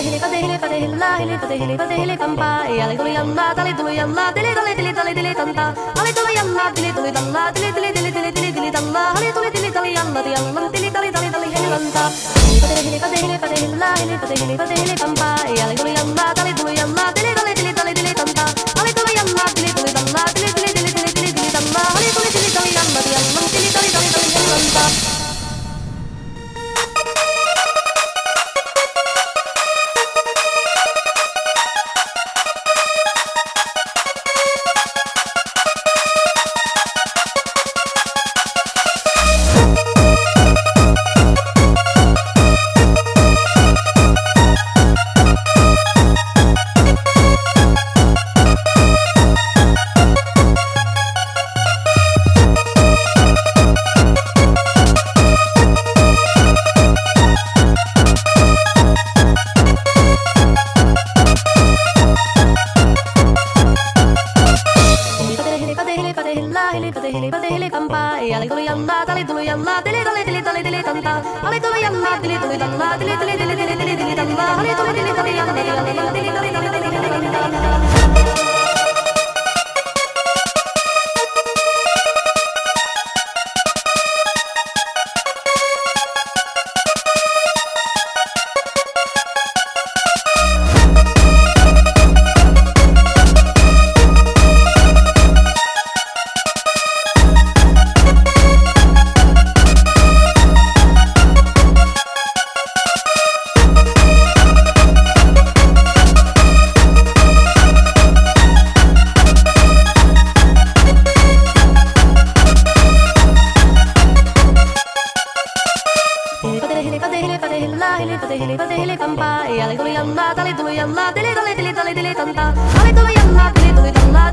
hili tanta pampa ali tuli yalla tali tuli yalla tili tali tili tali tili tanta ali tuli yalla tili tuli talla tili tili tili tili tili tili talla ali tuli tili tali yalla ti yalla tili tali dili tamba, yali dili yalla, dali dili yalla, dili dili dili dili dili tanta, dali dili yalla, dili dili yalla.